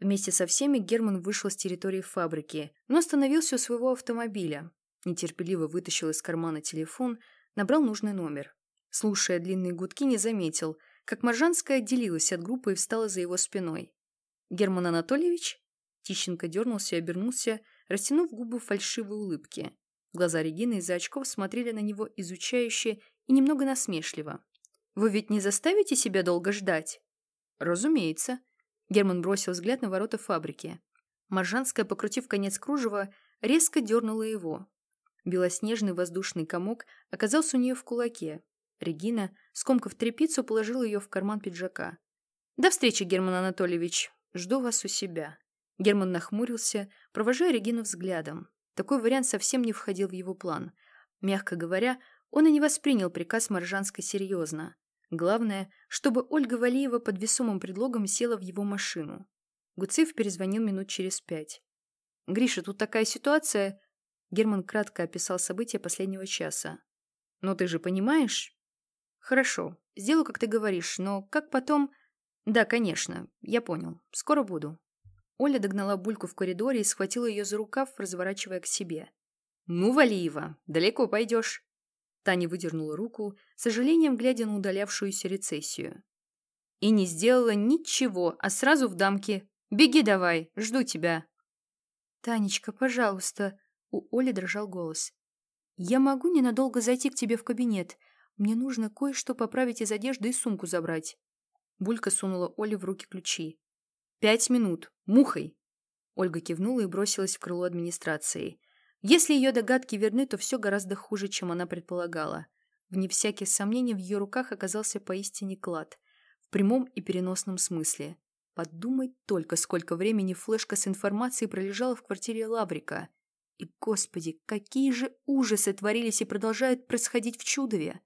Вместе со всеми Герман вышел с территории фабрики, но остановился у своего автомобиля. Нетерпеливо вытащил из кармана телефон, набрал нужный номер. Слушая длинные гудки, не заметил, как Маржанская отделилась от группы и встала за его спиной. «Герман Анатольевич?» Тищенко дернулся и обернулся, растянув губы в фальшивой улыбке. Глаза Регины из-за очков смотрели на него изучающе и немного насмешливо. «Вы ведь не заставите себя долго ждать?» «Разумеется», Герман бросил взгляд на ворота фабрики. Маржанская, покрутив конец кружева, резко дернула его. Белоснежный воздушный комок оказался у нее в кулаке. Регина, скомкав тряпицу, положила ее в карман пиджака. «До встречи, Герман Анатольевич. Жду вас у себя». Герман нахмурился, провожая Регину взглядом. Такой вариант совсем не входил в его план. Мягко говоря, он и не воспринял приказ Маржанской серьезно. Главное, чтобы Ольга Валиева под весомым предлогом села в его машину. Гуцев перезвонил минут через пять. «Гриша, тут такая ситуация...» Герман кратко описал события последнего часа. «Но ты же понимаешь?» «Хорошо, сделаю, как ты говоришь, но как потом...» «Да, конечно, я понял. Скоро буду». Оля догнала Бульку в коридоре и схватила ее за рукав, разворачивая к себе. «Ну, Валиева, далеко пойдешь?» Таня выдернула руку, с сожалением глядя на удалявшуюся рецессию. «И не сделала ничего, а сразу в дамке. Беги давай, жду тебя». «Танечка, пожалуйста», — у Оли дрожал голос. «Я могу ненадолго зайти к тебе в кабинет. Мне нужно кое-что поправить из одежды и сумку забрать». Булька сунула Оле в руки ключи. «Пять минут. Мухой!» Ольга кивнула и бросилась в крыло администрации. Если ее догадки верны, то все гораздо хуже, чем она предполагала. Вне всяких сомнений в ее руках оказался поистине клад. В прямом и переносном смысле. Подумай только, сколько времени флешка с информацией пролежала в квартире Лаврика. И, господи, какие же ужасы творились и продолжают происходить в Чудове!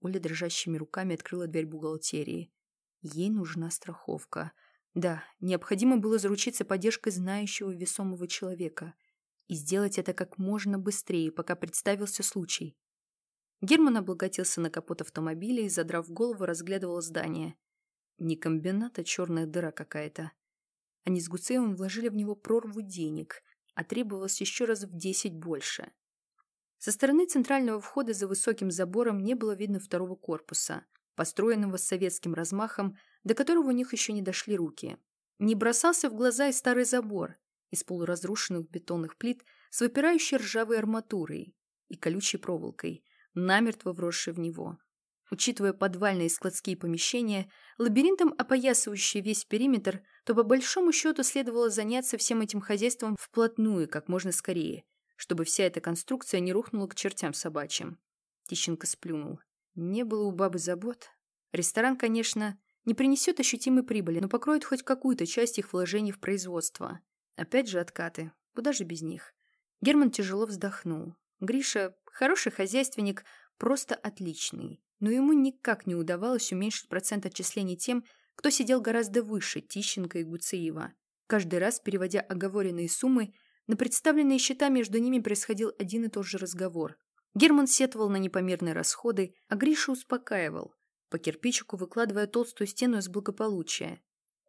Оля дрожащими руками открыла дверь бухгалтерии. Ей нужна страховка. Да, необходимо было заручиться поддержкой знающего весомого человека и сделать это как можно быстрее, пока представился случай. Герман облаготился на капот автомобиля и, задрав голову, разглядывал здание. Не комбинат, а черная дыра какая-то. Они с Гуцеевым вложили в него прорву денег, а требовалось еще раз в десять больше. Со стороны центрального входа за высоким забором не было видно второго корпуса, построенного с советским размахом, до которого у них еще не дошли руки. Не бросался в глаза и старый забор, из полуразрушенных бетонных плит с выпирающей ржавой арматурой и колючей проволокой, намертво вросшей в него. Учитывая подвальные складские помещения, лабиринтом опоясывающий весь периметр, то по большому счету следовало заняться всем этим хозяйством вплотную, как можно скорее, чтобы вся эта конструкция не рухнула к чертям собачьим. Тищенко сплюнул. Не было у бабы забот. Ресторан, конечно, не принесет ощутимой прибыли, но покроет хоть какую-то часть их вложений в производство. Опять же откаты. Куда же без них? Герман тяжело вздохнул. Гриша – хороший хозяйственник, просто отличный. Но ему никак не удавалось уменьшить процент отчислений тем, кто сидел гораздо выше Тищенко и Гуцеева. Каждый раз, переводя оговоренные суммы, на представленные счета между ними происходил один и тот же разговор. Герман сетовал на непомерные расходы, а Гриша успокаивал, по кирпичику выкладывая толстую стену из благополучия.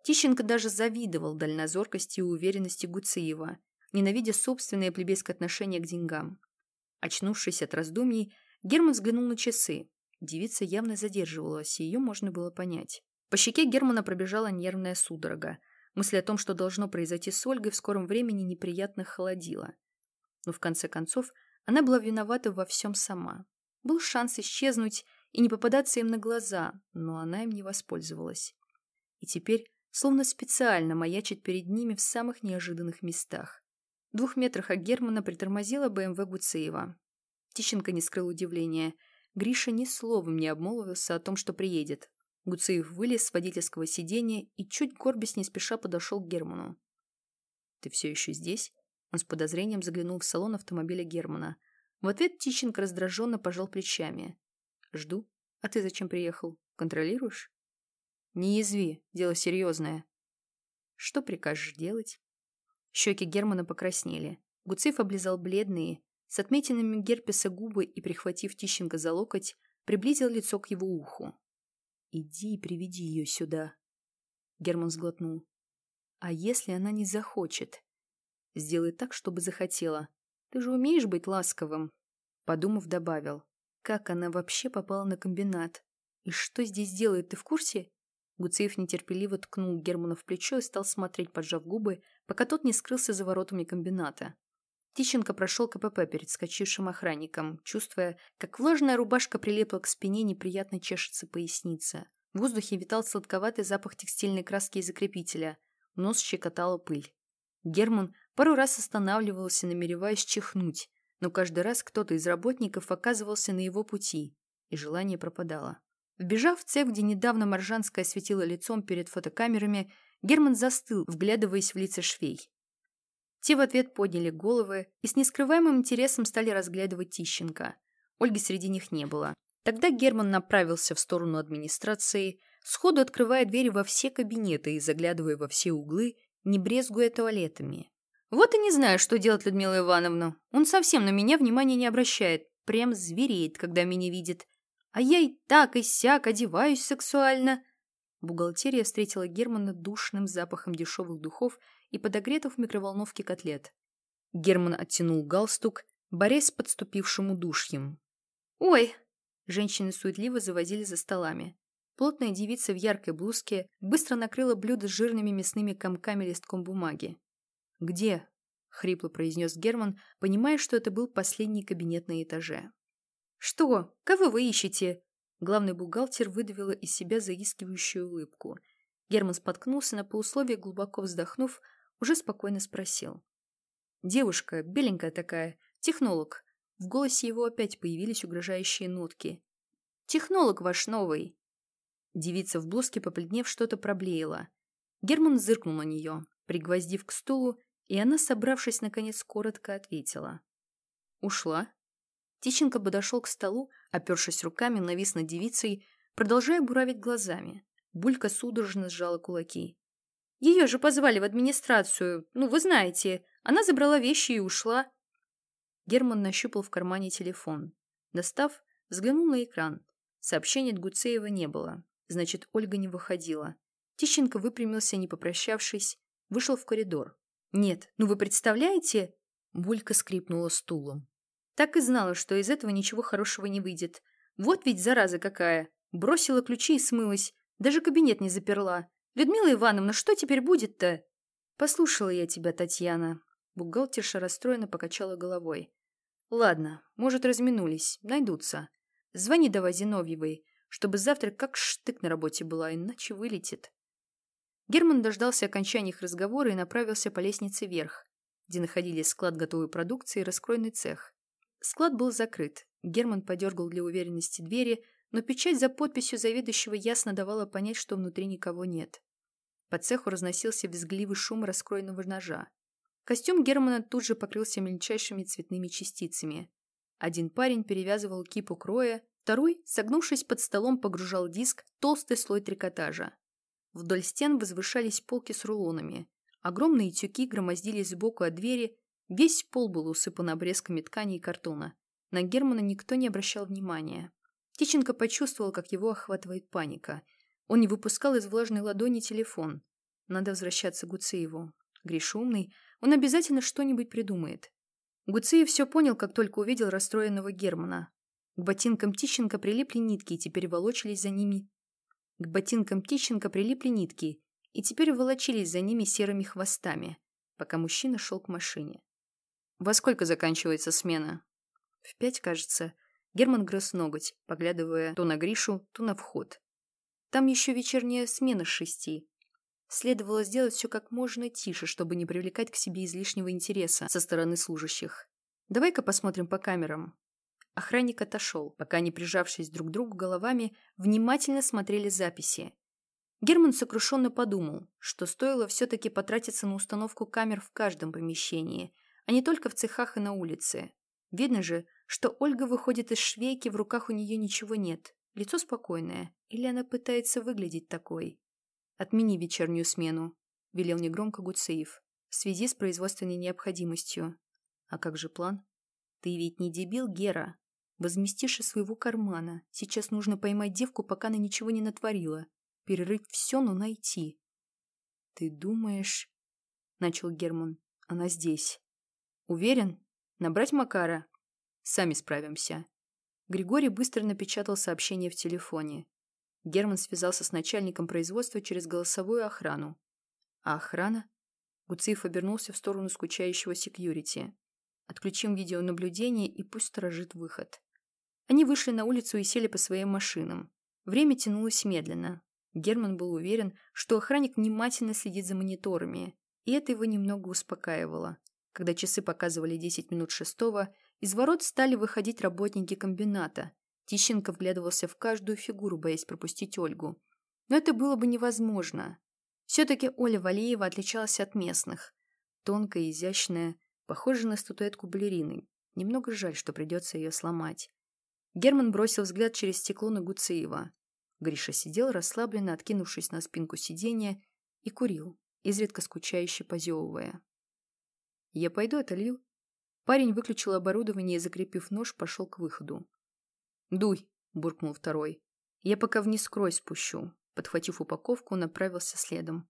Тищенко даже завидовал дальнозоркости и уверенности Гуциева, ненавидя собственное плебейское отношение к деньгам. Очнувшись от раздумий, Герман взглянул на часы. Девица явно задерживалась, и ее можно было понять. По щеке Германа пробежала нервная судорога. Мысль о том, что должно произойти с Ольгой, в скором времени неприятно холодила. Но в конце концов, она была виновата во всем сама. Был шанс исчезнуть и не попадаться им на глаза, но она им не воспользовалась. И теперь словно специально маячит перед ними в самых неожиданных местах. В двух метрах от Германа притормозила БМВ Гуцеева. Тищенко не скрыл удивления. Гриша ни словом не обмолвился о том, что приедет. Гуцеев вылез с водительского сиденья и чуть горбясь не спеша подошел к Герману. «Ты все еще здесь?» Он с подозрением заглянул в салон автомобиля Германа. В ответ Тищенко раздраженно пожал плечами. «Жду. А ты зачем приехал? Контролируешь?» Не язви, дело серьезное. Что прикажешь делать? Щеки Германа покраснели. Гуцев облизал бледные, с отметинами герпеса губы и, прихватив Тищенко за локоть, приблизил лицо к его уху. «Иди и приведи ее сюда». Герман сглотнул. А если она не захочет? Сделай так, чтобы захотела. Ты же умеешь быть ласковым. Подумав, добавил. Как она вообще попала на комбинат? И что здесь делает, ты в курсе? Гуцеев нетерпеливо ткнул Германа в плечо и стал смотреть, поджав губы, пока тот не скрылся за воротами комбината. Тищенко прошел КПП перед скачившим охранником, чувствуя, как влажная рубашка прилепла к спине, неприятно чешется поясница. В воздухе витал сладковатый запах текстильной краски и закрепителя. Нос щекотала пыль. Герман пару раз останавливался, намереваясь чихнуть, но каждый раз кто-то из работников оказывался на его пути, и желание пропадало. Вбежав в цех, где недавно Маржанская светила лицом перед фотокамерами, Герман застыл, вглядываясь в лица швей. Те в ответ подняли головы и с нескрываемым интересом стали разглядывать Тищенко. Ольги среди них не было. Тогда Герман направился в сторону администрации, сходу открывая двери во все кабинеты и заглядывая во все углы, не брезгуя туалетами. Вот и не знаю, что делать Людмила Ивановна. Он совсем на меня внимания не обращает, прям звереет, когда меня видит. А я и так, и сяк одеваюсь сексуально. Бухгалтерия встретила Германа душным запахом дешевых духов и подогретых в микроволновке котлет. Герман оттянул галстук, борясь с подступившим удушьем. «Ой!» Женщины суетливо завозили за столами. Плотная девица в яркой блузке быстро накрыла блюдо с жирными мясными комками листком бумаги. «Где?» — хрипло произнес Герман, понимая, что это был последний кабинет на этаже. «Что? Кого вы ищете?» Главный бухгалтер выдавила из себя заискивающую улыбку. Герман споткнулся на полусловие, глубоко вздохнув, уже спокойно спросил. «Девушка, беленькая такая, технолог». В голосе его опять появились угрожающие нотки. «Технолог ваш новый!» Девица в блузке, побледнев, что-то проблеяла. Герман зыркнул на нее, пригвоздив к стулу, и она, собравшись, наконец, коротко ответила. «Ушла?» Тищенко подошел к столу, опершись руками, навис над девицей, продолжая буравить глазами. Булька судорожно сжала кулаки. «Ее же позвали в администрацию, ну, вы знаете. Она забрала вещи и ушла». Герман нащупал в кармане телефон. Достав, взглянул на экран. Сообщения от Гуцеева не было. Значит, Ольга не выходила. Тищенко выпрямился, не попрощавшись, вышел в коридор. «Нет, ну вы представляете?» Булька скрипнула стулом. Так и знала, что из этого ничего хорошего не выйдет. Вот ведь зараза какая. Бросила ключи и смылась. Даже кабинет не заперла. Людмила Ивановна, что теперь будет-то? Послушала я тебя, Татьяна. Бухгалтерша расстроенно покачала головой. Ладно, может, разминулись. Найдутся. Звони давай Зиновьевой, чтобы завтра как штык на работе была, иначе вылетит. Герман дождался окончания их разговора и направился по лестнице вверх, где находились склад готовой продукции и раскройный цех. Склад был закрыт. Герман подергал для уверенности двери, но печать за подписью заведующего ясно давала понять, что внутри никого нет. По цеху разносился визгливый шум раскроенного ножа. Костюм Германа тут же покрылся мельчайшими цветными частицами. Один парень перевязывал кипу кроя, второй, согнувшись под столом, погружал диск толстый слой трикотажа. Вдоль стен возвышались полки с рулонами. Огромные тюки громоздились сбоку от двери, Весь пол был усыпан обрезками ткани и картона. На Германа никто не обращал внимания. Тиченко почувствовал, как его охватывает паника. Он не выпускал из влажной ладони телефон. Надо возвращаться к Гуцееву. Гриш умный, он обязательно что-нибудь придумает. Гуцеев все понял, как только увидел расстроенного Германа. К ботинкам Тищенко прилипли нитки и теперь волочились за ними. К ботинкам Тищенко прилипли нитки и теперь волочились за ними серыми хвостами, пока мужчина шел к машине. «Во сколько заканчивается смена?» «В пять, кажется». Герман грыз ноготь, поглядывая то на Гришу, то на вход. «Там еще вечерняя смена с шести». Следовало сделать все как можно тише, чтобы не привлекать к себе излишнего интереса со стороны служащих. «Давай-ка посмотрим по камерам». Охранник отошел, пока они, прижавшись друг к другу головами, внимательно смотрели записи. Герман сокрушенно подумал, что стоило все-таки потратиться на установку камер в каждом помещении, а не только в цехах и на улице. Видно же, что Ольга выходит из швейки, в руках у нее ничего нет. Лицо спокойное. Или она пытается выглядеть такой? «Отмени вечернюю смену», – велел негромко Гуцеев, в связи с производственной необходимостью. «А как же план?» «Ты ведь не дебил, Гера. Возместишь из своего кармана. Сейчас нужно поймать девку, пока она ничего не натворила. Перерыть все, но найти». «Ты думаешь...» — начал Герман. «Она здесь». «Уверен? Набрать Макара?» «Сами справимся». Григорий быстро напечатал сообщение в телефоне. Герман связался с начальником производства через голосовую охрану. А охрана? Гуциев обернулся в сторону скучающего секьюрити. Отключим видеонаблюдение и пусть сторожит выход. Они вышли на улицу и сели по своим машинам. Время тянулось медленно. Герман был уверен, что охранник внимательно следит за мониторами, и это его немного успокаивало. Когда часы показывали 10 минут шестого, из ворот стали выходить работники комбината. Тищенко вглядывался в каждую фигуру, боясь пропустить Ольгу. Но это было бы невозможно. Все-таки Оля Валиева отличалась от местных. Тонкая, изящная, похожая на статуэтку балерины. Немного жаль, что придется ее сломать. Герман бросил взгляд через стекло на Гуцеева. Гриша сидел, расслабленно откинувшись на спинку сиденья, и курил, изредка скучающе позевывая. «Я пойду отолью». Парень выключил оборудование и, закрепив нож, пошел к выходу. «Дуй!» – буркнул второй. «Я пока вниз крой спущу». Подхватив упаковку, направился следом.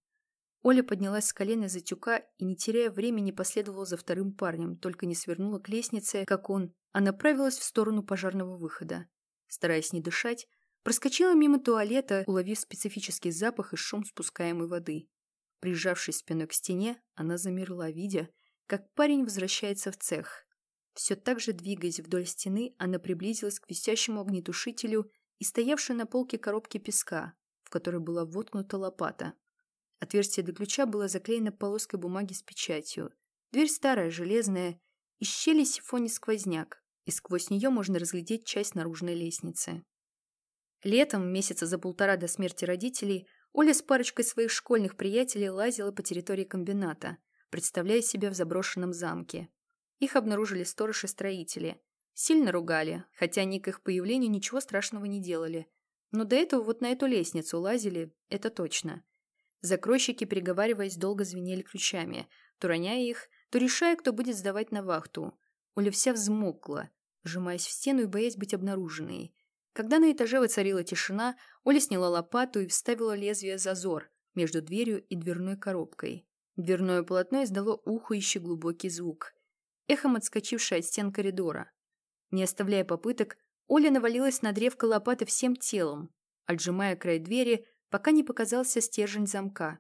Оля поднялась с колена за тюка и, не теряя времени, последовала за вторым парнем, только не свернула к лестнице, как он, а направилась в сторону пожарного выхода. Стараясь не дышать, проскочила мимо туалета, уловив специфический запах и шум спускаемой воды. Прижавшись спиной к стене, она замерла, видя, как парень возвращается в цех. Все так же двигаясь вдоль стены, она приблизилась к висящему огнетушителю и стоявшей на полке коробке песка, в которой была воткнута лопата. Отверстие для ключа было заклеено полоской бумаги с печатью. Дверь старая, железная, из щели сифоне сквозняк, и сквозь нее можно разглядеть часть наружной лестницы. Летом, месяца за полтора до смерти родителей, Оля с парочкой своих школьных приятелей лазила по территории комбината, представляя себя в заброшенном замке. Их обнаружили сторож-строители. Сильно ругали, хотя они к их появлению ничего страшного не делали. Но до этого вот на эту лестницу лазили, это точно. Закройщики, переговариваясь, долго звенели ключами, то роняя их, то решая, кто будет сдавать на вахту. Оля вся взмокла, сжимаясь в стену и боясь быть обнаруженной. Когда на этаже воцарила тишина, Оля сняла лопату и вставила лезвие зазор между дверью и дверной коробкой. Дверное полотно издало ухающий глубокий звук эхом отскочившая от стен коридора. Не оставляя попыток, Оля навалилась на древко лопаты всем телом, отжимая край двери, пока не показался стержень замка.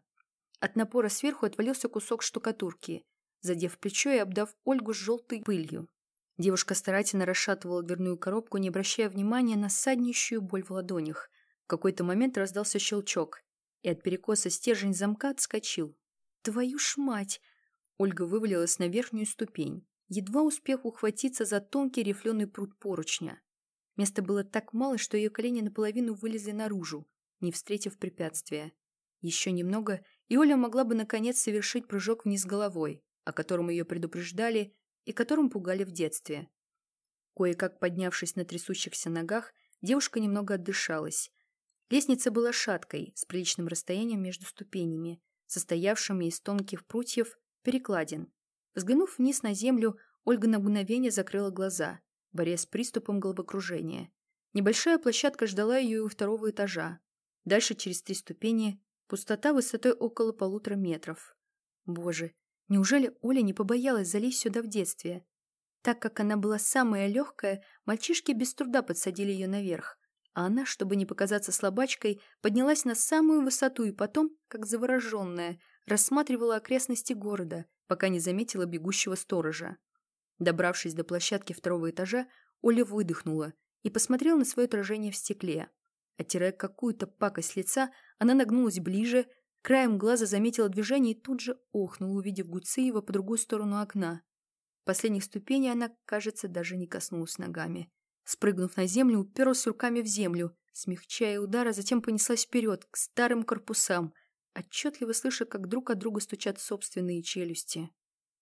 От напора сверху отвалился кусок штукатурки, задев плечо и обдав Ольгу с желтой пылью. Девушка старательно расшатывала дверную коробку, не обращая внимания на саднищую боль в ладонях. В какой-то момент раздался щелчок, и от перекоса стержень замка отскочил. «Твою ж мать!» Ольга вывалилась на верхнюю ступень едва успев ухватиться за тонкий рифленый пруд поручня. Места было так мало, что ее колени наполовину вылезли наружу, не встретив препятствия. Еще немного, и Оля могла бы наконец совершить прыжок вниз головой, о котором ее предупреждали и которым пугали в детстве. Кое-как поднявшись на трясущихся ногах, девушка немного отдышалась. Лестница была шаткой, с приличным расстоянием между ступенями, состоявшими из тонких прутьев, перекладин, Взглянув вниз на землю, Ольга на мгновение закрыла глаза, борясь с приступом головокружения. Небольшая площадка ждала ее у второго этажа. Дальше через три ступени пустота высотой около полутора метров. Боже, неужели Оля не побоялась залезть сюда в детстве? Так как она была самая легкая, мальчишки без труда подсадили ее наверх, а она, чтобы не показаться слабачкой, поднялась на самую высоту и потом, как завороженная, рассматривала окрестности города, пока не заметила бегущего сторожа. Добравшись до площадки второго этажа, Оля выдохнула и посмотрела на свое отражение в стекле. Оттирая какую-то пакость лица, она нагнулась ближе, краем глаза заметила движение и тут же охнула, увидев Гуцеева по другую сторону окна. Последних ступеней она, кажется, даже не коснулась ногами. Спрыгнув на землю, уперлась руками в землю, смягчая удар, а затем понеслась вперед, к старым корпусам, отчетливо слыша, как друг от друга стучат собственные челюсти.